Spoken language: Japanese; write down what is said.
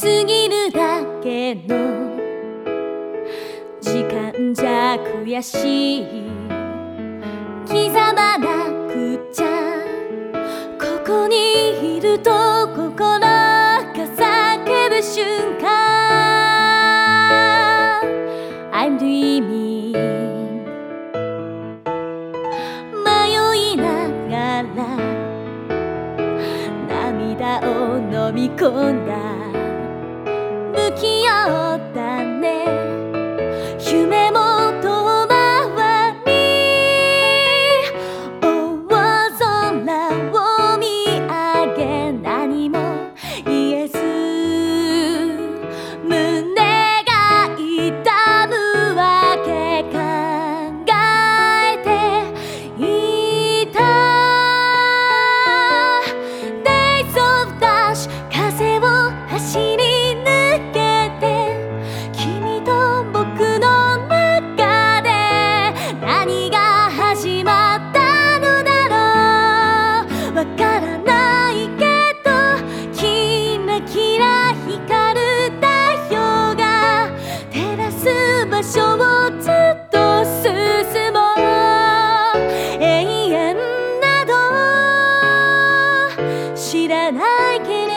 過ぎるだけの時間じゃ悔しい。刻まなくちゃ。ここにいると心が叫ぶ瞬間。I'm dreaming 迷いながら。涙を飲み込んだ。った I can